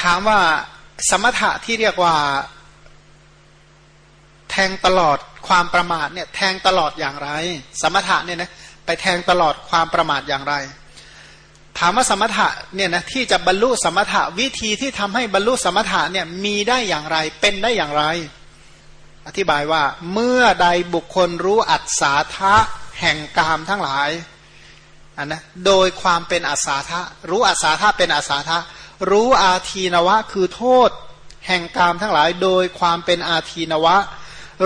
ถามว่าสมถะที่เรียกว่า แทงตลอดความประมาทเนี่ยแทงตลอดอย่างไร สมถะเนี่ยนะไปแทงตลอดความประมาทอย่างไร ถามว่าสมถะเนี่ยนะที่จะบรรลุสมถะวิธีที่ทำให้บรรลุสมถะเนี่ยมีได้อย่างไรเป็นได้อย่างไร อธิบายว่าเมื่อใดบุคคลรู้อัศาทะแห่งกามทั้งหลายอันนะโดยความเป็นอัศาทะรู้อัศาทะเป็นอัศาทะ รู้อาทีนวะ คือโทษ แห่งกามทั้งหลาย โดยความเป็นอาทีนวะ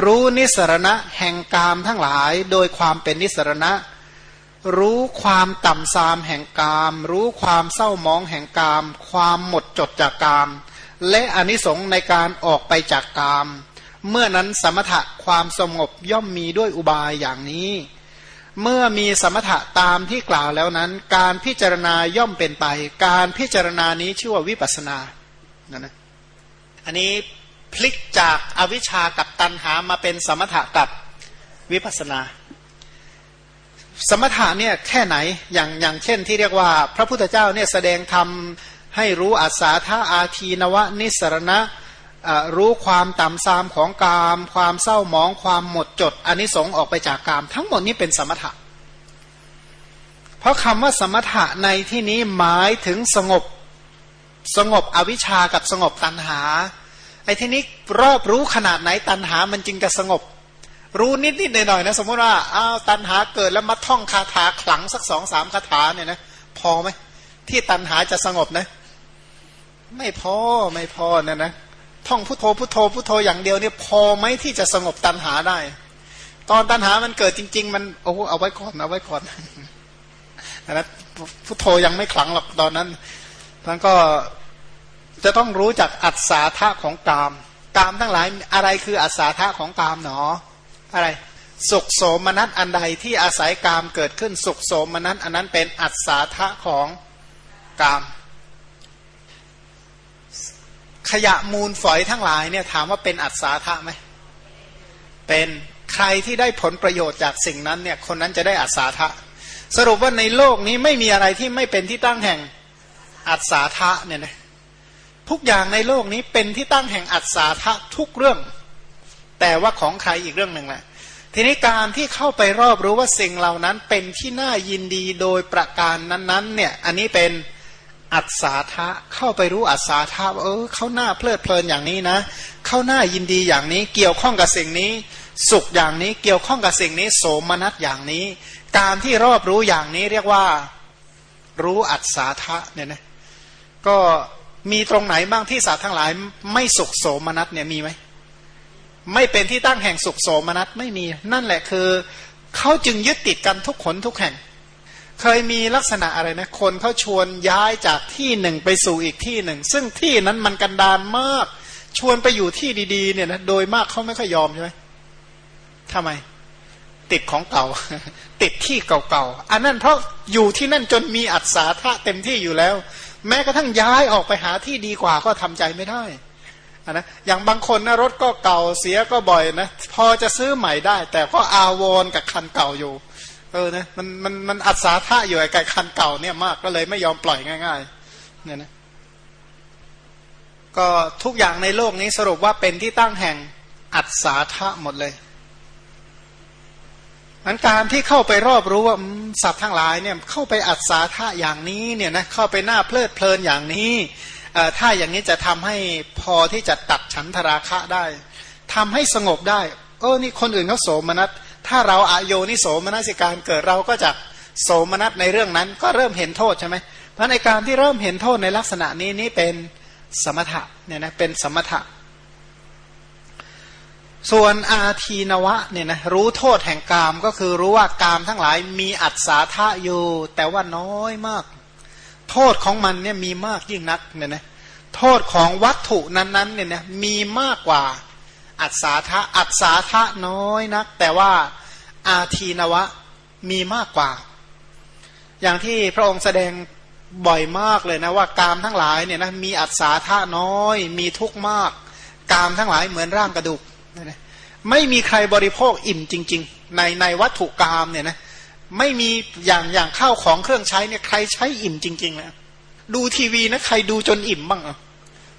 รู้นิสรณะแห่งกามทั้งหลาย โดยความเป็นนิสรณะ รู้ความต่ำซามแห่งกาม รู้ความเศร้ามองแห่งกาม ความหมดจดจากกาม และอนิสงส์ในการออกไปจากกาม เมื่อนั้นสมถะความสงบย่อมมีด้วยอุบายอย่างนี้ เมื่อมีสมถะตามที่กล่าวแล้วนั้น การพิจารณาย่อมเป็นไป การพิจารณานี้ชื่อว่าวิปัสนานะนะอันนี้พลิกจากอาวิชากับตันหามาเป็นสมถะกับวิปัสนา สมถะเนี่ยแค่ไหนอย่างอย่างเช่นที่เรียกว่า พระพุทธเจ้าเนี่ยแสดงธรรมให้รู้อัศาธาอาทีนวนิสรณะ รู้ความต่ำซามของกาม ความเศร้าหมองความหมดจดอันนี้สงออกไปจากกาม ทั้งหมดนี้เป็นสมถะ เพราะคำว่าสมถะในที่นี้หมายถึงสงบสงบอวิชากับสงบตัณหาไอ้ที่นี้รอบรู้ขนาดไหนตัณหามันจึงจะสงบ รู้นิดนิดหน่อยหน่อยนะสมมติว่าอ้าวตัณหาเกิดแล้วมาท่องคาถาขลังสักสองสามคาถาเนี่ยนะพอไหมที่ตัณหาจะสงบนะ ไม่พอไม่พอนะนะ ท่องพุทโธพุทโธพุทโธอย่างเดียวเนี่ยพอไหมที่จะสงบตัณหาได้ ตอนตัณหามันเกิดจริง ๆ มันโอ้เอาไว้ก่อนเอาไว้ก่อนนะพุทโธยังไม่ขลังหรอกตอนนั้นท่านก็จะต้องรู้จักอัศาธาของกาม กามทั้งหลายอะไรคืออัศาธาของกามหนอ อะไร สุขโสมนัสอันใดที่อาศัยกามเกิดขึ้นสุขโสมนัสอันนั้นเป็นอัศาธาของกาม ขยะมูลฝอยทั้งหลายเนี่ยถามว่าเป็นอัศาธาไหมเป็นใครที่ได้ผลประโยชน์จากสิ่งนั้นเนี่ยคนนั้นจะได้อัศาธาสรุปว่าในโลกนี้ไม่มีอะไรที่ไม่เป็นที่ตั้งแห่งอัศาธาเนี่ยนะทุกอย่างในโลกนี้เป็นที่ตั้งแห่งอัศาธาทุกเรื่อง แต่ว่าของใครอีกเรื่องหนึ่งแหละทีนี้การที่เข้าไปรอบรู้ว่าสิ่งเหล่านั้นเป็นที่น่ายินดีโดยประการนั้นๆเนี่ยอันนี้เป็น อัศาธะเข้าไปรู้อัศาธาเออเขาหน้าเพลิดเพลินอย่างนี้นะเขาหน้ายินดีอย่างนี้เกี่ยวข้องกับสิ่งนี้ สุขอย่างนี้เกี่ยวข้องกับสิ่งนี้ โสมนัสอย่างนี้ การที่รอบรู้อย่างนี้เรียกว่ารู้อัศาธะเนี่ยนะก็มีตรงไหนบ้างที่สัตว์ทั้งหลาย ไม่สุขโสมนัสเนี่ยมีไหมไม่เป็นที่ตั้งแห่งสุขโสมนัสไม่มี นั่นแหละคือเขาจึงยึดติดกันทุกขนทุกแห่ง เคยมีลักษณะอะไรนะ คนเขาชวนย้ายจากที่หนึ่งไปสู่อีกที่หนึ่ง ซึ่งที่นั้นมันกันดานมาก ชวนไปอยู่ที่ดีๆ เนี่ยนะโดยมากเขาไม่ค่อยยอมใช่ไหมทำไม ติดของเก่า ติดที่เก่าๆอันนั้นเพราะอยู่ที่นั่นจนมีอัศาธาเต็มที่อยู่แล้ว แม้กระทั่งย้ายออกไปหาที่ดีกว่าก็ทำใจไม่ได้นะอย่างบางคนนะรถก็เก่าเสียก็บ่อยนะพอจะซื้อใหม่ได้ แต่ก็อาวรกับคันเก่าอยู่ เออนะมันมันมันอัศาธาอยู่ไอ้ไก่คันเก่าเนี่ยมากก็เลยไม่ยอมปล่อยง่าย ๆ เนี่ยนะก็ทุกอย่างในโลกนี้สรุปว่าเป็นที่ตั้งแห่งอัศาธาหมดเลยอันการที่เข้าไปรอบรู้ว่าสัตว์ทั้งหลายเนี่ยเข้าไปอัศาธาอย่างนี้เนี่ยนะเข้าไปหน้าเพลิดเพลินอย่างนี้ถ้าอย่างนี้จะทำให้พอที่จะตัดฉันทราคะได้ทำให้สงบได้เออนี่คนอื่นเขาโสมนัส ถ้าเราอาโยนิโสมนัสิการเกิดเราก็จะโสมนัสในเรื่องนั้น ก็เริ่มเห็นโทษใช่ไหมเพราะในการที่เริ่มเห็นโทษในลักษณะนี้นี่เป็นสมถะเนี่ยนะเป็นสมถะ ส่วนอาทีนวะเนี่ยนะรู้โทษแห่งกาม ก็คือรู้ว่ากามทั้งหลายมีอัศาธาอยู่ แต่ว่าน้อยมาก โทษของมันเนี่ยมีมากยิ่งนักเนี่ยนะโทษของวัตถุนั้นๆเนี่ยนะมีมากกว่า อัศาธาอัศาธาน้อยนัก แต่ว่าอาทีนวะมีมากกว่า อย่างที่พระองค์แสดงบ่อยมากเลยนะว่ากามทั้งหลายเนี่ยนะมีอัศาธาน้อย มีทุกข์มาก กามทั้งหลายเหมือนร่างกระดูกไม่มีใครบริโภคอิ่มจริง ๆ ในในวัตถุกามเนี่ยนะไม่มีอย่างอย่างข้าวของเครื่องใช้เนี่ยใครใช้อิ่มจริงๆนะดูทีวีนะใครดูจนอิ่มบ้างอะ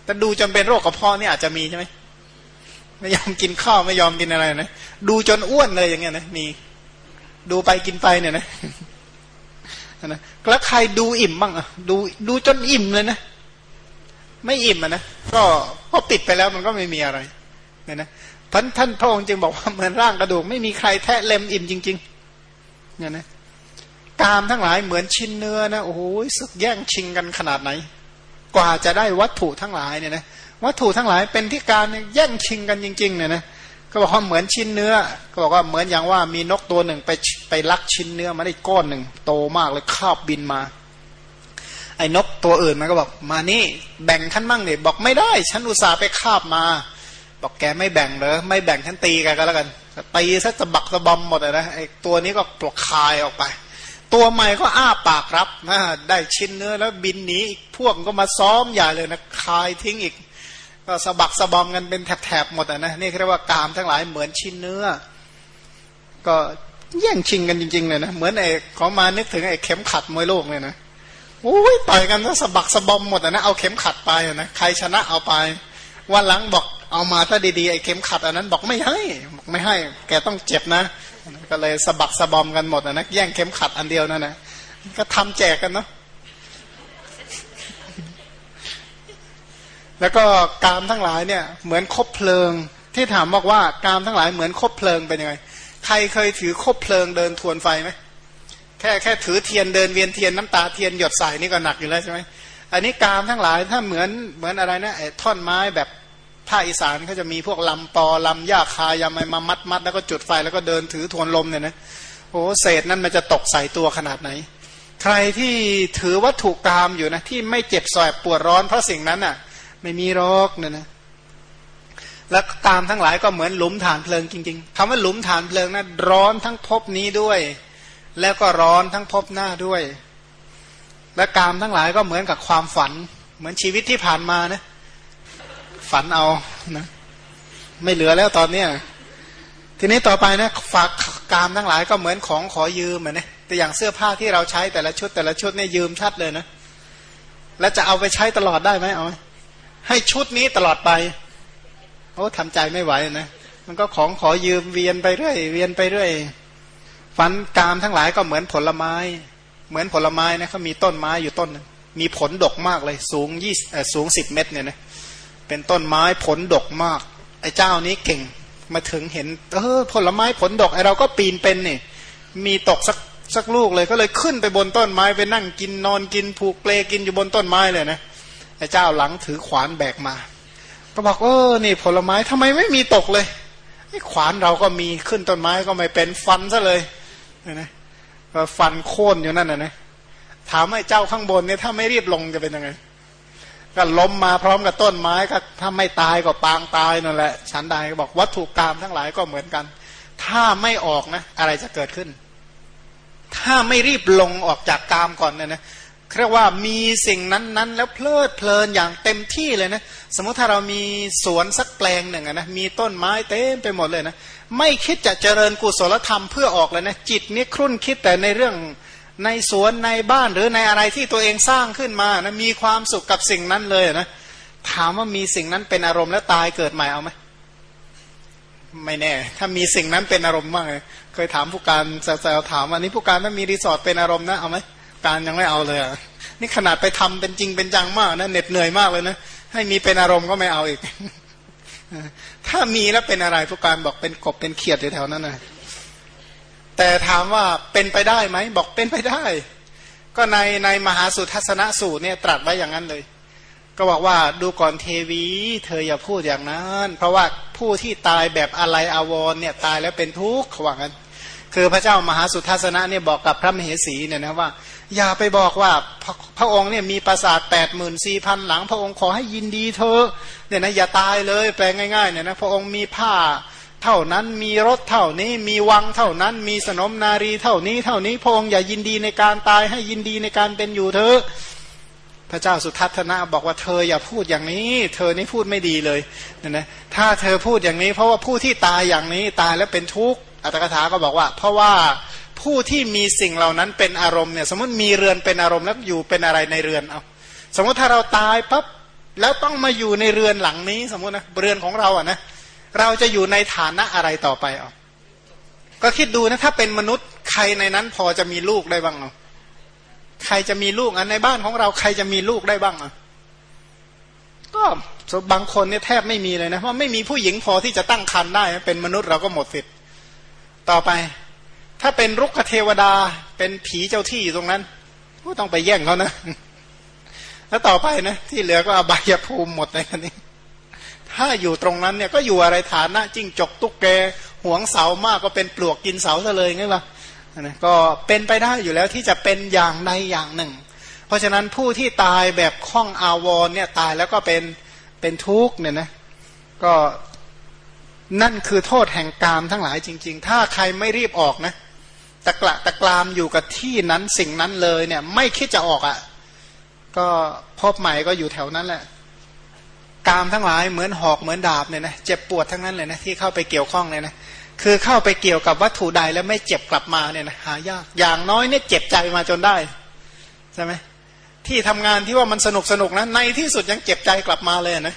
แต่ดูจนเป็นโรคกระเพาะเนี่ยอาจจะมีใช่ไหม ไม่ยอมกินข้าวไม่ยอมกินอะไรนะดูจนอ้วนเลยอย่างเงี้ยนะมีดูไปกินไปเนี่ยนะนะแล้วใครดูอิ่มบ้างอะดูดูจนอิ่มเลยนะไม่อิ่มอะนะก็พอปิดไปแล้วมันก็ไม่มีอะไรเนี่ยนะท่านท่านพระองค์จึงบอกว่าเหมือนร่างกระดูก ไม่มีใครแทะเล็มอิ่มจริง ๆ เนี่ยนะกามทั้งหลายเหมือนชิ้นเนื้อนะโอ้โหสึกแย่งชิงกันขนาดไหน กว่าจะได้วัตถุทั้งหลายเนี่ยนะ วัตถุทั้งหลายเป็นที่การแย่งชิงกันจริงๆเนี่ยนะก็บอกว่าเหมือนชิ้นเนื้อ ก็บอกว่าเหมือนอย่างว่ามีนกตัวหนึ่งไปไปลักชิ้นเนื้อมาได้ก้อนหนึ่งโตมากเลยคาบบินมา ไอ้นกตัวอื่นมันก็บอกมานี่แบ่งท่านมั่งเนี่ยบอกไม่ได้ ฉันอุตส่าห์ไปคาบมา บอกแกไม่แบ่งเลยไม่แบ่งฉันตีกันก็แล้วกันตีซะจะบักสะบอมหมดเลยนะไอ้ตัวนี้ก็ปลอกคายออกไป ตัวใหม่ก็อ้าปากรับนะได้ชิ้นเนื้อแล้วบินหนีอีกพวกก็มาซ้อมใหญ่เลยนะคายทิ้งอีก ก็สะบักสะบอมกันเป็นแถบๆหมดอะนะนี่เรียกว่ากามทั้งหลายเหมือนชิ้นเนื้อ ก็แย่งชิงกันจริงๆเลยนะเหมือนไอ้ของมานึกถึงไอ้เข็มขัดมวยโลกเลยนะโอ้ยต่อยกันสะบักสะบอมหมดอะนะเอาเข็มขัดไปนะใครชนะเอาไปวันหลังบอกเอามาถ้าดีๆไอ้เข็มขัดอันนั้นบอกไม่ให้บอกไม่ให้ แกต้องเจ็บนะ ก็เลยสะบักสะบอมกันหมดอะนะแย่งเข็มขัดอันเดียวนั่นนะก็ทำแจกกันเนาะ แล้วก็กามทั้งหลายเนี่ยเหมือนคบเพลิง ที่ถามบอกว่ากามทั้งหลายเหมือนคบเพลิงเป็นยังไง ใครเคยถือคบเพลิงเดินทวนไฟไหมแค่แค่ถือเทียนเดินเวียนเทียนน้ำตาเทียนหยดใส่นี่ก็หนักอยู่แล้วใช่ไหมอันนี้กามทั้งหลายถ้าเหมือนเหมือนอะไรนะไอ้ท่อนไม้แบบภาคอีสานเขาจะมีพวกลำปอลำหญ้าคายำอะไมามัดมัดแล้วก็จุดไฟแล้วก็เดินถือทวนลมเนี่ยนะโอ้เศษนั่นมันจะตกใส่ตัวขนาดไหน ใครที่ถือวัตถุกรรมอยู่นะที่ไม่เจ็บแสบปวดร้อนเพราะสิ่งนั้นอะ ไม่มีรอกเนี่ยนะแล้วตามทั้งหลายก็เหมือนหลุมฐานเพลิงจริง ๆคำว่าหลุมฐานเพลิงนะร้อนทั้งภพนี้ด้วย แล้วก็ร้อนทั้งภพหน้าด้วย และกามทั้งหลายก็เหมือนกับความฝัน เหมือนชีวิตที่ผ่านมานะ ฝันเอานะไม่เหลือแล้วตอนเนี้ยทีนี้ต่อไปนะฝากกามทั้งหลายก็เหมือนของขอยืมเหมือนนะแต่อย่างเสื้อผ้าที่เราใช้แต่ละชุดแต่ละชุดเนี่ยยืมชัดเลยนะแล้วจะเอาไปใช้ตลอดได้ไหมเอาไหม ให้ชุดนี้ตลอดไปโอ้ทำใจไม่ไหวนะมันก็ของขอยืมเวียนไปเรื่อยเวียนไปเรื่อยฟันกามทั้งหลายก็เหมือนผลไม้ เหมือนผลไม้นะเขามีต้นไม้อยู่ต้น มีผลดกมากเลยสูงยี่สูงสิบเมตรเนี่ยนะเป็นต้นไม้ผลดกมาก ไอ้เจ้านี้เก่งมาถึงเห็น เออ ผลไม้ผลดกไอ้เราก็ปีนเป็นนี่มีตกสักสักลูกเลยก็เลยขึ้นไปบนต้นไม้ไปนั่งกินนอนกินผูกเปลกินอยู่บนต้นไม้เลยนะ เจ้าหลังถือขวานแบกมา ก็บอกเออนี่ผลไม้ทำไมไม่มีตกเลยไอ้ขวานเราก็มีขึ้นต้นไม้ก็ไม่เป็นฟันซะเลยนะก็ฟันโค่นอยู่นั่นนะนะถามไอ้เจ้าข้างบนเนี่ยถ้าไม่รีบลงจะเป็นยังไงก็ล้มมาพร้อมกับต้นไม้ก็ถ้าไม่ตายก็ปางตายนั่นแหละฉันใดก็บอกวัตถุกรรมทั้งหลายก็เหมือนกัน ถ้าไม่ออกนะ อะไรจะเกิดขึ้น ถ้าไม่รีบลงออกจากกามก่อนเนี่ยนะ เรียกว่ามีสิ่งนั้นๆ แล้วเพลิดเพลินอย่างเต็มที่เลยนะ สมมติถ้าเรามีสวนสักแปลงหนึ่งนะมีต้นไม้เต็มไปหมดเลยนะไม่คิดจะเจริญกุศลธรรมเพื่อออกเลยนะจิตนี้ครุ่นคิดแต่ในเรื่องในสวนในบ้านหรือในอะไรที่ตัวเองสร้างขึ้นมานะมีความสุขกับสิ่งนั้นเลยนะถามว่ามีสิ่งนั้นเป็นอารมณ์แล้วตายเกิดใหม่เอาไหมไม่แน่ ถ้ามีสิ่งนั้นเป็นอารมณ์มากเลยเคยถามผู้การแซวๆถามวันนี้ผู้การถ้ามีรีสอร์ทเป็นอารมณ์นะเอาไหม การยังไม่เอาเลยนี่ขนาดไปทำเป็นจริงเป็นจังมากนะเหน็ดเหนื่อยมากเลยนะให้มีเป็นอารมณ์ก็ไม่เอาอีก ถ้ามีแล้วเป็นอะไรผู้การบอกเป็นกบเป็นเขียดอยู่แถวนั้นนะแต่ถามว่าเป็นไปได้ไหมบอกเป็นไปได้ ก็ในในมหาสุทัศนสูตรเนี่ยตรัสไว้อย่างนั้นเลย ก็บอกว่าดูก่อนเทวี เธออย่าพูดอย่างนั้น เพราะว่าผู้ที่ตายแบบอะไรอาวรเนี่ยตายแล้วเป็นทุกข์ขว่างั้น คือพระเจ้ามหาสุทัศนะเนี่ยบอกกับพระมเหสีเนี่ยนะว่า อย่าไปบอกว่าพระพระองค์เนี่ยมีปราสาทแปดหมื่นสี่พันหลัง พระองค์ขอให้ยินดีเธอเนี่ยนะอย่าตายเลยแปลง่ายๆเนี่ยนะพระองค์มีผ้าเท่านั้นมีรถเท่านี้มีวังเท่านั้น มีสนมนารีเท่านี้เท่านี้พระองค์อย่ายินดีในการตายให้ยินดีในการเป็นอยู่เธอ พระเจ้าสุทัศนะบอกว่าเธออย่าพูดอย่างนี้ เธอนี่พูดไม่ดีเลยนี่ยนะถ้าเธอพูดอย่างนี้ เพราะว่าผู้ที่ตายอย่างนี้ตายแล้วเป็นทุกข์อัตถกถาก็บอกว่า เพราะว่าผู้ที่มีสิ่งเหล่านั้นเป็นอารมณ์เนี่ยสมมติมีเรือนเป็นอารมณ์แล้วอยู่เป็นอะไรในเรือนเอาสมมติถ้าเราตายปั๊บแล้วต้องมาอยู่ในเรือนหลังนี้ สมมตินะเรือนของเราอะนะเราจะอยู่ในฐานะอะไรต่อไปเอะก็คิดดูนะถ้าเป็นมนุษย์ใครในนั้นพอจะมีลูกได้บ้างเอะ ใครจะมีลูกอันในบ้านของเราใครจะมีลูกได้บ้างอะก็บางคนเนี่ยแทบไม่มีเลยนะเพราะไม่มีผู้หญิงพอที่จะตั้งครรภ์ได้ เป็นมนุษย์เราก็หมดสิทธิ์ต่อไป ถ้าเป็นรุกขเทวดาเป็นผีเจ้าที่ตรงนั้นก็ต้องไปแย่งเขานะแล้วต่อไปนะ ที่เหลือก็อบายภูมิหมดเลยนี้ ถ้าอยู่ตรงนั้นเนี่ยก็อยู่อะไรฐานะจิ้งจกตุ๊กแกหวงเสามากก็เป็นปลวกกินเสาซะเลยงั้นล่ะ นะก็เป็นไปได้อยู่แล้วที่จะเป็นอย่างใดอย่างหนึ่ง เพราะฉะนั้นผู้ที่ตายแบบคล้องอาวรเนี่ยตายแล้วก็เป็นเป็นทุกข์เนี่ยนะก็นั่นคือโทษแห่งกามทั้งหลายจริง ๆ ถ้าใครไม่รีบออกนะตะกละตะกรามอยู่กับที่นั้นสิ่งนั้นเลยเนี่ยไม่คิดจะออกอะ่ะก็พบใหม่ก็อยู่แถวนั้นแหละ กามทั้งหลายเหมือนหอกเหมือนดาบเนี่ยนะเจ็บปวดทั้งนั้นเลยนะที่เข้าไปเกี่ยวข้องเลยนะ คือเข้าไปเกี่ยวกับวัตถุใดแล้วไม่เจ็บกลับมาเนี่ยนะหายากอย่างน้อยเนี่ยเจ็บใจมาจนได้ใช่ไหมที่ทำงานที่ว่ามันสนุกสนุกนะในที่สุดยังเจ็บใจกลับมาเลยนะ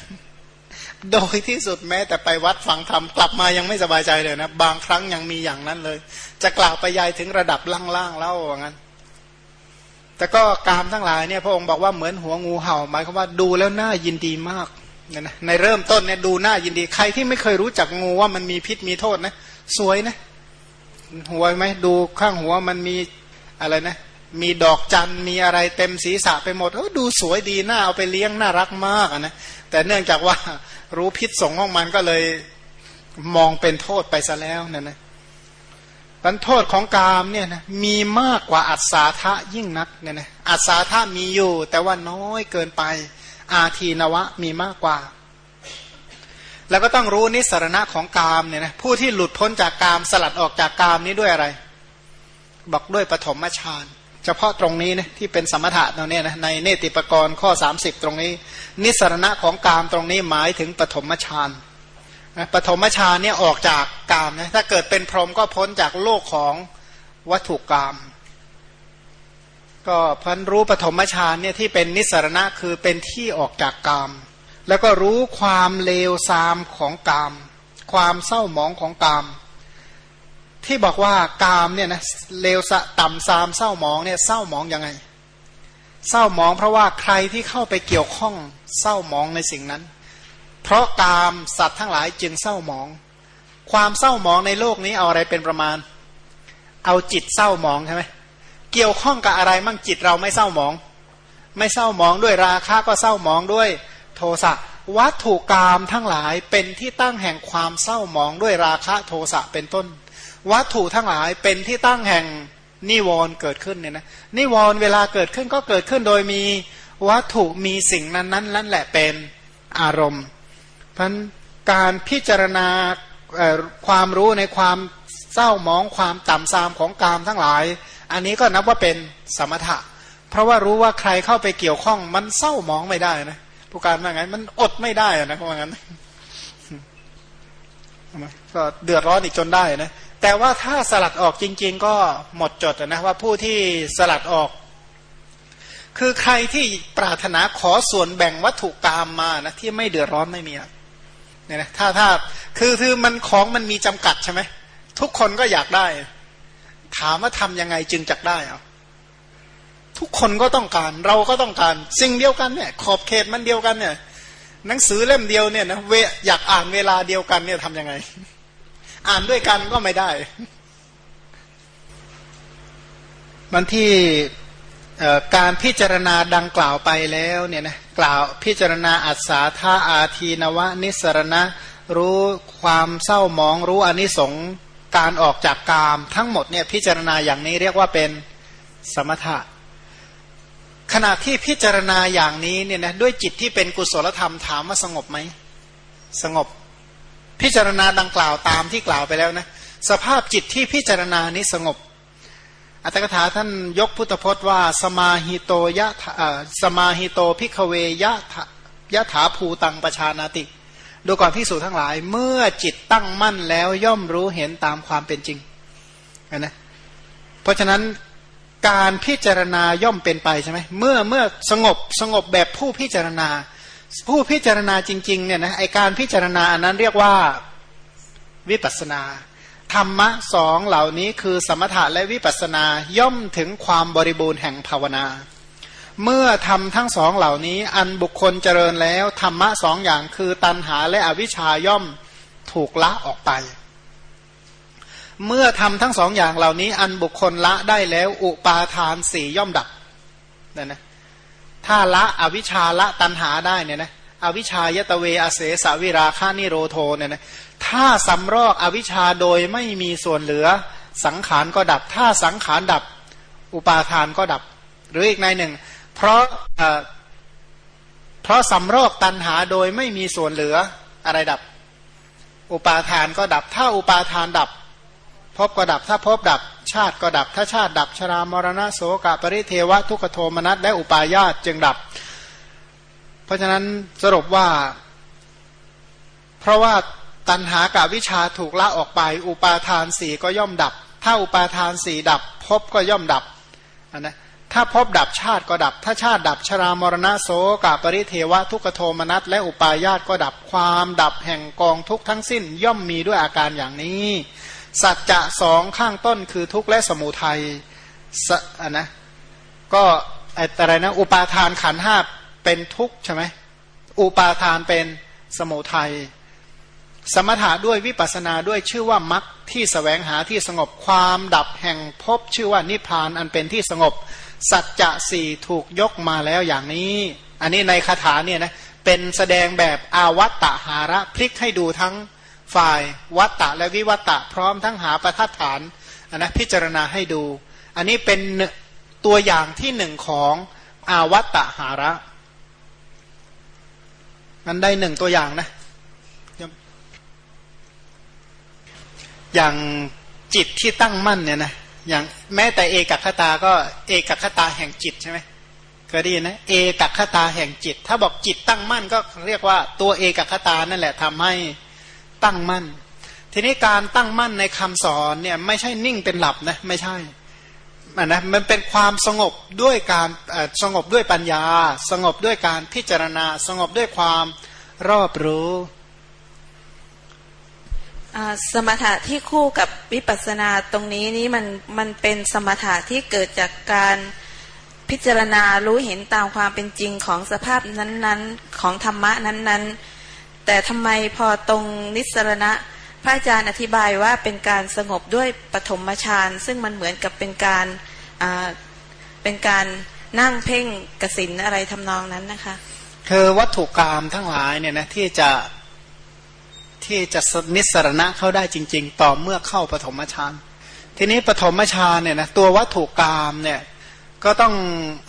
โดยที่สุดแม้แต่ไปวัดฟังธรรมกลับมายังไม่สบายใจเลยนะบางครั้งยังมีอย่างนั้นเลย จะกล่าวไปยายถึงระดับล่างๆเล่าว่างั้น แต่ก็กามทั้งหลายเนี่ยพระองค์บอกว่าเหมือนหัวงูเห่าหมายความว่าดูแล้วน่ายินดีมาก ในเริ่มต้นเนี่ยดูน่ายินดี ใครที่ไม่เคยรู้จักงูว่ามันมีพิษมีโทษนะ สวยนะ หัวไหมดูข้างหัวมันมีอะไรนะ มีดอกจันมีอะไรเต็มศีรษะไปหมดเออดูสวยดีน่าเอาไปเลี้ยงน่ารักมากนะแต่เนื่องจากว่ารู้พิษสงของมันก็เลยมองเป็นโทษไปซะแล้วนี่นะปันโทษของกามเนี่ยนะมีมากกว่าอัศาธะยิ่งนักเนี่ยนะอัศาธามีอยู่ แต่ว่าน้อยเกินไป อาทีนวะมีมากกว่า แล้วก็ต้องรู้นิสรณะของกามเนี่ยนะผู้ที่หลุดพ้นจากกามสลัดออกจากกามนี้ด้วยอะไร บอกด้วยปฐมฌานเฉพาะตรงนี้นะที่เป็นสมถะตรงนี้นะในเนติปกรณ์ข้อ 30 ตรงนี้ นิสรณะของกามตรงนี้หมายถึงปฐมฌานปฐมฌานเนี่ยออกจากกามนะถ้าเกิดเป็นพรหมก็พ้นจากโลกของวัตถุกรรม ก็พันรู้ปฐมฌานเนี่ยที่เป็นนิสรณะคือเป็นที่ออกจากกาม แล้วก็รู้ความเลวทรามของกาม ความเศร้าหมองของกาม ที่บอกว่ากามเนี่ยนะเลวสะต่ำซามเศร้าหมองเนี่ยเศร้าหมองยังไง เศร้าหมองเพราะว่าใครที่เข้าไปเกี่ยวข้องเศร้าหมองในสิ่งนั้น เพราะกามสัตว์ทั้งหลายจึงเศร้าหมอง ความเศร้าหมองในโลกนี้เอาอะไรเป็นประมาณ เอาจิตเศร้าหมองใช่ไหม เกี่ยวข้องกับอะไรมั่งจิตเราไม่เศร้าหมอง ไม่เศร้าหมองด้วยราคะก็เศร้าหมองด้วยโทสะวัตถุกรรมทั้งหลายเป็นที่ตั้งแห่งความเศร้าหมองด้วยราคะโทสะเป็นต้น วัตถุทั้งหลายเป็นที่ตั้งแห่งนิวรณ์เกิดขึ้นเนี่ยนะนิวรณ์เวลาเกิดขึ้นก็เกิดขึ้นโดยมีวัตถุมีสิ่งนั้นนั้นนั่นแหละเป็นอารมณ์พันการพิจารณาความรู้ในความเศร้าหมองความต่ำซามของกามทั้งหลาย อันนี้ก็นับว่าเป็นสมถะ เพราะว่ารู้ว่าใครเข้าไปเกี่ยวข้องมันเศร้าหมองไม่ได้นะผู้การว่าไงมันอดไม่ได้นะเพรางั้นก็เดือดร้อนอีกจนได้นะแต่ว่าถ้าสลัดออกจริง ๆ ก็หมดจดนะว่าผู้ที่สลัดออก คือใครที่ปรารถนาขอส่วนแบ่งวัตถุกรรมมานะที่ไม่เดือดร้อนไม่มีเนี่ยนะถ้าถ้าคือคือมันของมันมีจำกัดใช่ไหมทุกคนก็อยากได้ ถามว่าทำยังไงจึงจักได้เอาทุกคนก็ต้องการเราก็ต้องการ สิ่งเดียวกันเนี่ย ขอบเขตมันเดียวกันเนี่ย หนังสือเล่มเดียวเนี่ยนะเวอยากอ่านเวลาเดียวกันเนี่ยทำยังไง อ่านด้วยกันก็ไม่ได้ มันที่การพิจารณาดังกล่าวไปแล้วเนี่ยนะกล่าวพิจารณาอัศาธาอาทีนวะ นิสรณะ รู้ความเศร้าหมองรู้อนิสงส์ การออกจากกามทั้งหมดเนี่ยพิจารณาอย่างนี้เรียกว่าเป็นสมถะ ขณะที่พิจารณาอย่างนี้เนี่ยนะด้วยจิตที่เป็นกุศลธรรมถามว่าสงบไหมสงบ พิจารณาดังกล่าวตามที่กล่าวไปแล้วนะสภาพจิตที่พิจารณานี้สงบ อัตถกถาท่านยกพุทธพจน์ว่า สมาหิโตยะสมาหิโตพิกเวยะยะถาภูตังประชานาติ ดูก่อนพิสูจทั้งหลาย เมื่อจิตตั้งมั่นแล้วย่อมรู้เห็นตามความเป็นจริงนะเพราะฉะนั้นการพิจารณาย่อมเป็นไปใช่ไหมเมื่อเมื่อสงบสงบแบบผู้พิจารณา ผู้พิจารณาจริงๆเนี่ยนะไอการพิจารณาอันนั้นเรียกว่าวิปัสนา ธรรมะสองเหล่านี้คือสมถะและวิปัสนาย่อมถึงความบริบูรณ์แห่งภาวนา เมื่อธรรมทั้งสองเหล่านี้อันบุคคลเจริญแล้ว ธรรมะสองอย่างคือตัณหาและอวิชชาย่อมถูกละออกไป เมื่อธรรมทั้งสองอย่างเหล่านี้ อันบุคคลละได้แล้ว อุปาทานสี่ย่อมดับนั่นนะถ้าละอวิชชาละตัณหาได้เนี่ยนะอวิชชายะ เตววะ อะเสสะวิราคะนิโรธา เนี่ยนะถ้าสำรอกอวิชชาโดยไม่มีส่วนเหลือ สังขารก็ดับ ถ้าสังขารดับ อุปาทานก็ดับ หรืออีกในหนึ่ง เพราะเพราะสำรอกตันหาโดยไม่มีส่วนเหลืออะไรดับ อุปาทานก็ดับ ถ้าอุปาทานดับพบก็ดับ ถ้าพบดับ ชาติก็ดับ ถ้าชาติดับชรามรณะโสกะปริเทวะทุกขโทมนัสและอุปาญาตจึงดับ เพราะฉะนั้นสรุปว่า เพราะว่าตัณหากับวิชาถูกละออกไป อุปาทานสี่ก็ย่อมดับ ถ้าอุปาทานสี่ดับ พบก็ย่อมดับนะ ถ้าพบดับชาติก็ดับ ถ้าชาติดับชรามรณะโสกะปริเทวะทุกโทมนัสและอุปาญาตก็ดับความดับแห่งกองทุกทั้งสิ้นย่อมมีด้วยอาการอย่างนี้ สัจจะสองข้างต้นคือทุกข์และสมุทัยสะนะก็อะไรนะอุปาทานขันห้าเป็นทุกข์ใช่ไหมอุปาทานเป็นสมุทัยสมถะด้วยวิปัสนาด้วยชื่อว่ามัคที่สแสวงหาที่สงบความดับแห่งพบชื่อว่านิพพานอันเป็นที่สงบ สัจจะสี่ถูกยกมาแล้วอย่างนี้ อันนี้ในคาถาเนี่ยนะเป็นแสดงแบบอาวัตตหาระพลิกให้ดูทั้งฝ่ายวัตตะและวิวัตตะพร้อมทั้งหาประทัดฐานนนะพิจารณาให้ดู อันนี้เป็นตัวอย่างที่หนึ่งของอาวัตตหาระมันได้หนึ่งตัวอย่างนะ อย่างจิตที่ตั้งมั่นเนี่ยนะ อย่างแม้แต่เอกคตาก็เอกคตาแห่งจิตใช่ไหมเคยได้ยินนะเอกคตาแห่งจิต ถ้าบอกจิตตั้งมั่นก็เรียกว่าตัวเอกคตานั่นแหละทำให้ตั้งมั่น ทีนี้การตั้งมั่นในคำสอนเนี่ยไม่ใช่นิ่งเป็นหลับนะไม่ใช่นนะมันเป็นความสงบด้วยการสงบด้วยปัญญา สงบด้วยการพิจารณา สงบด้วยความรอบรู้ สมถะที่คู่กับวิปัสสนาตรงนี้นี้มันมันเป็นสมถะที่เกิดจากการพิจารณารู้เห็นตามความเป็นจริงของสภาพนั้นๆ ของธรรมะนั้นๆ แต่ทำไมพอตรงนิสรณะ พระอาจารย์อธิบายว่าเป็นการสงบด้วยปฐมฌานซึ่งมันเหมือนกับเป็นการเป็นการนั่งเพ่งกสินอะไรทำนองนั้นนะคะ คือวัตถุกรรมทั้งหลายเนี่ยนะที่จะ ที่จะนิสรณะเข้าได้จริง ๆ ต่อเมื่อเข้าปฐมฌานทีนี้ปฐมฌานเนี่ยนะตัววัตถุกรรมเนี่ยก็ต้อง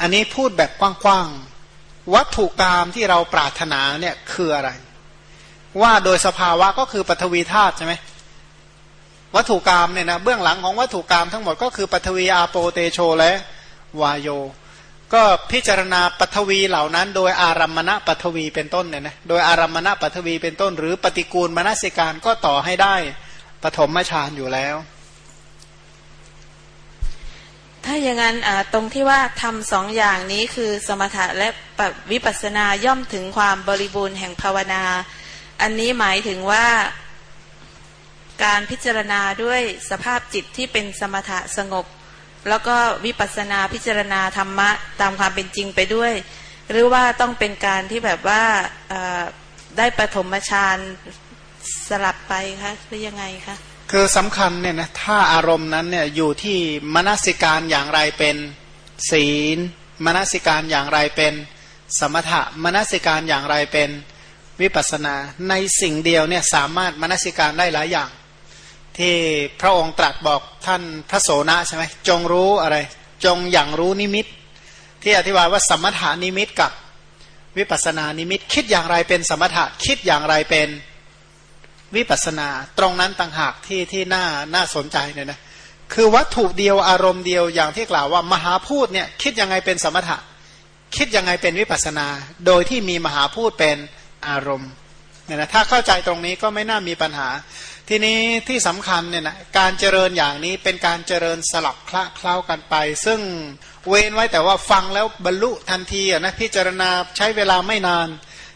อันนี้พูดแบบกว้างๆวัตถุกรรมที่เราปรารถนาเนี่ยคืออะไร ว่าโดยสภาวะก็คือปฐวีธาตุใช่ไหมวัตถุกรรมเนี่ยนะเบื้องหลังของวัตถุกรรมทั้งหมดก็คือปฐวีอาโปเตโชและวายโย ก็พิจารณาปฐวีเหล่านั้น โดยอารัมมณปฐวีเป็นต้นเนี่ยนะโดยอารัมมณปฐวีเป็นต้น หรือปฏิกูลมนสิการก็ต่อให้ได้ปฐมฌานอยู่แล้ว ถ้าอย่างนั้นตรงที่ว่าทำสองอย่างนี้คือสมถะและวิปัสสนาย่อมถึงความบริบูรณ์แห่งภาวนา อันนี้หมายถึงว่าการพิจารณาด้วยสภาพจิตที่เป็นสมถะสงบ แล้วก็วิปัสนาพิจารณาธรรมะตามความเป็นจริงไปด้วย หรือว่าต้องเป็นการที่แบบว่าได้ปฐมฌานสลับไปคะหรือยังไงคะคือสำคัญเนี่ยนะถ้าอารมณ์นั้นเนี่ยอยู่ที่มนสิการอย่างไรเป็นศีลมนสิการอย่างไรเป็นสมถะมนสิการอย่างไรเป็นวิปัสนา ในสิ่งเดียวเนี่ยสามารถมนสิการได้หลายอย่าง ที่พระองค์ตรัสบอกท่านพระโสนะใช่ไหมจงรู้อะไร จงอย่างรู้นิมิต ที่อธิบายว่าสมถานิมิตกับวิปัสนานิมิต คิดอย่างไรเป็นสมถะคิดอย่างไรเป็นวิปัสนา ตรงนั้นต่างหากที่ที่น่าน่าสนใจเนี่ยนะคือวัตถุเดียวอารมณ์เดียวอย่างที่กล่าวว่ามหาพูดเนี่ยคิดยังไงเป็นสมถะ คิดยังไงเป็นวิปัสนา โดยที่มีมหาพูดเป็นอารมณ์ เนี่ยนะถ้าเข้าใจตรงนี้ก็ไม่น่ามีปัญหา ทีนี้ที่สำคัญเนี่ยนะการเจริญอย่างนี้เป็นการเจริญสลับคละเคล้ากันไป ซึ่งเว้นไว้แต่ว่าฟังแล้วบรรลุทันทีนะพิจารณาใช้เวลาไม่นาน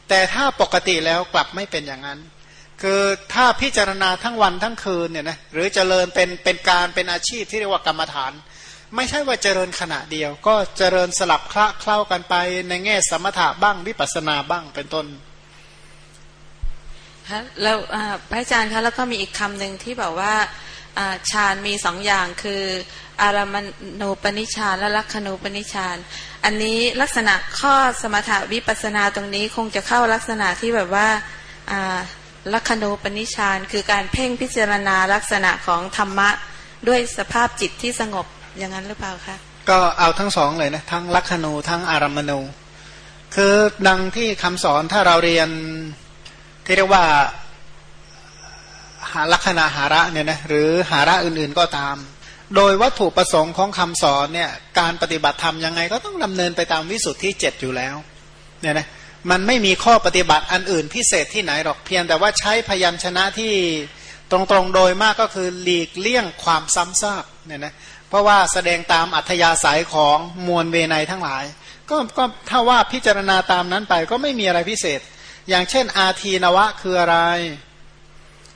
แต่แต่ถ้าปกติแล้วกลับไม่เป็นอย่างนั้น คือถ้าพิจารณาทั้งวันทั้งคืนเนี่ยนะหรือเจริญเป็นเป็นการเป็นอาชีพที่เรียกว่ากรรมฐาน ไม่ใช่ว่าเจริญขณะเดียว ก็เจริญสลับคละเคล้ากันไป ในแง่สมถะบ้างวิปัสสนาบ้างเป็นต้น คะแล้วพระอาจารย์คะแล้วก็มีอีกคำหนึ่งที่บอกว่าฌานมีสองอย่างคืออารามณูปนิชานและลักขณูปนิชาน อันนี้ลักษณะข้อสมถะวิปัสนาตรงนี้คงจะเข้าลักษณะที่แบบว่าลักขณูปนิชานคือการเพ่งพิจารณาลักษณะของธรรมะด้วยสภาพจิตที่สงบอย่างนั้นหรือเปล่าคะก็เอาทั้งสองเลยนะทั้งลักขณูทั้งอารามณูคือดังที่คำสอนถ้าเราเรียน ที่เรียกว่าหาลักษณะหาระเนี่ยนะหรือหาระอื่นๆก็ตาม โดยวัตถุประสงค์ของคำสอนเนี่ยการปฏิบัติธรรมยังไงก็ต้องดำเนินไปตามวิสุทธิเจ็ดอยู่แล้วเนี่ยนะมันไม่มีข้อปฏิบัติอันอื่นพิเศษที่ไหนหรอกเพียงแต่ว่าใช้พยัญชนะที่ตรงๆโดยมากก็คือหลีกเลี่ยงความซ้ำซากเนี่ยนะเพราะว่าแสดงตามอัธยาศัยของมวลเวไนทั้งหลาย ก็ก็ถ้าว่าพิจารณาตามนั้นไปก็ไม่มีอะไรพิเศษ อย่างเช่น อาทีนวะคืออะไร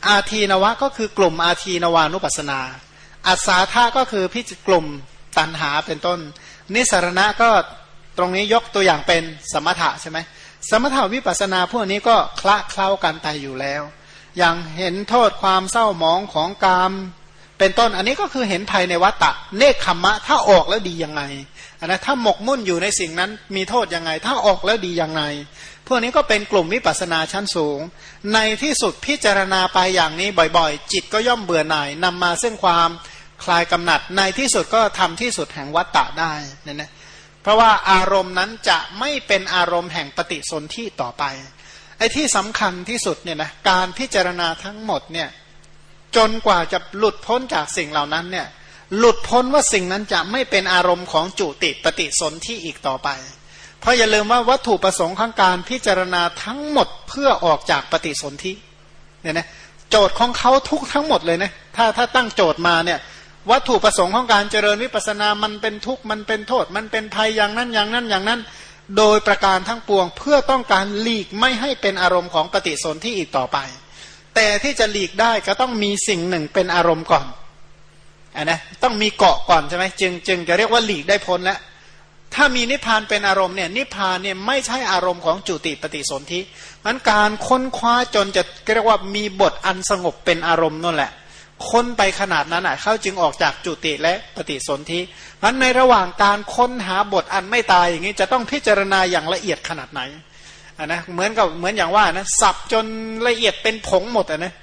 อาทีนวะก็คือกลุ่มอาทีนวานุปัสนา อัศาธาก็คือพิจกลุ่มตันหาเป็นต้น นิสรณะก็ตรงนี้ยกตัวอย่างเป็นสมถะใช่ไหมสมถาวิปัสนาพวกนี้ก็คละเคล้ากันไปอยู่แล้ว อย่างเห็นโทษความเศร้าหมองของกามเป็นต้นอันนี้ก็คือเห็นภายในวัตตะ เนคขมมะถ้าออกแล้วดียังไงนะถ้าหมกมุ่นอยู่ในสิ่งนั้นมีโทษยังไง ถ้าออกแล้วดียังไง พวกนี้ก็เป็นกลุ่มวิปัสนาชั้นสูง ในที่สุดพิจารณาไปอย่างนี้บ่อยๆ จิตก็ย่อมเบื่อหน่ายนำมาซึ่งความคลายกำหนัด ในที่สุดก็ทำที่สุดแห่งวัตตะได้นี่นะเพราะว่าอารมณ์นั้นจะไม่เป็นอารมณ์แห่งปฏิสนธิต่อไปไอ้ที่สำคัญที่สุดเนี่ยนะการพิจารณาทั้งหมดเนี่ยจนกว่าจะหลุดพ้นจากสิ่งเหล่านั้นเนี่ยหลุดพ้นว่าสิ่งนั้นจะไม่เป็นอารมณ์ของจุติปฏิสนธิอีกต่อไป เพราะอย่าลืมว่าวัตถุประสงค์ของการพิจารณาทั้งหมดเพื่อออกจากปฏิสนธิเนี่ยนะโจทย์ของเขาทุกทั้งหมดเลยนะถ้าถ้าตั้งโจทย์มาเนี่ยวัตถุประสงค์ของการเจริญวิปัสสนามันเป็นทุกข์มันเป็นโทษ มันเป็นภัยอย่างนั้นอย่างนั้นอย่างนั้น โดยประการทั้งปวงเพื่อต้องการหลีกไม่ให้เป็นอารมณ์ของปฏิสนธิอีกต่อไป แต่ที่จะหลีกได้ก็ต้องมีสิ่งหนึ่งเป็นอารมณ์ก่อนอนนะต้องมีเกาะก่อนใช่ไหมจึงจึงจะเรียกว่าหลีกได้พ้นแล้ว ถ้ามีนิพพานเป็นอารมณ์เนี่ยนิพพานเนี่ยไม่ใช่อารมณ์ของจุติปฏิสนธิมันการค้นคว้าจนจะเรียกว่ามีบทอันสงบเป็นอารมณ์นั่นแหละ ค้นไปขนาดนั้นอะเขาจึงออกจากจุติและปฏิสนธิมันในระหว่างการค้นหาบทอันไม่ตายอย่างนี้จะต้องพิจารณาอย่างละเอียดขนาดไหนอะนะเหมือนกับเหมือนอย่างว่านะสับจนละเอียดเป็นผงหมดอะนะ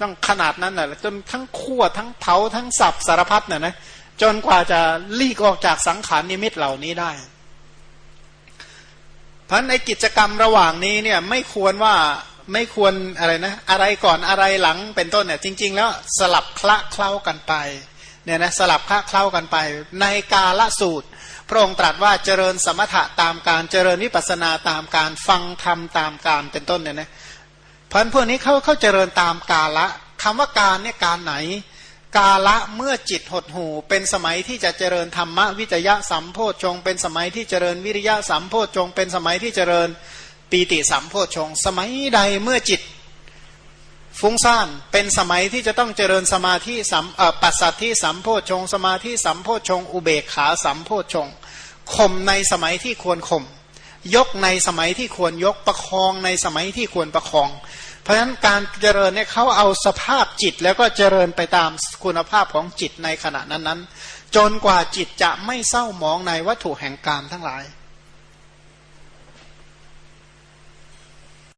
ต้องขนาดนั้นอะจนทั้งคั่วทั้งเผาทั้งสับสารพัดน่ะนะ จนกว่าจะลีกออกจากสังขารนิมิตเหล่านี้ได้เพราะในกิจกรรมระหว่างนี้เนี่ยไม่ควรว่าไม่ควรอะไรนะ อะไรก่อนอะไรหลังเป็นต้นเนี่ยจริง ๆ แล้วสลับคละเคล้ากันไปเนี่ยนะสลับคละเคล้ากันไป ในกาละสูตร พระองค์ตรัสว่าเจริญสมถะตามการเจริญวิปัสนาตามการฟังธรรมตามการเป็นต้นเนี่ยนะพันพวกนี้เขาเขาเจริญตามกาละคำว่าการเนี่ยการไหน กาละเมื่อจิตหดหูเป็นสมัยที่จะเจริญธรรมวิจยะสัมโพชง เป็นสมัยที่เจริญวิริยะสัมโพชง เป็นสมัยที่เจริญปีติสัมโพชง สมัยใดเมื่อจิตฟุ้งซ่านเป็นสมัยที่จะต้องเจริญสมาธิสัมปัสสัทธิสัมโพชง สมาธิสัมโพชง อุเบกขาสัมโพชงข่มในสมัยที่ควรข่มยกในสมัยที่ควรยกประคองในสมัยที่ควรประคอง เพราะฉะนั้นการเจริญเนี่ยเขาเอาสภาพจิตแล้วก็เจริญไปตามคุณภาพของจิตในขณะนั้นๆ จนกว่าจิตจะไม่เศร้าหมองในวัตถุแห่งกามทั้งหลาย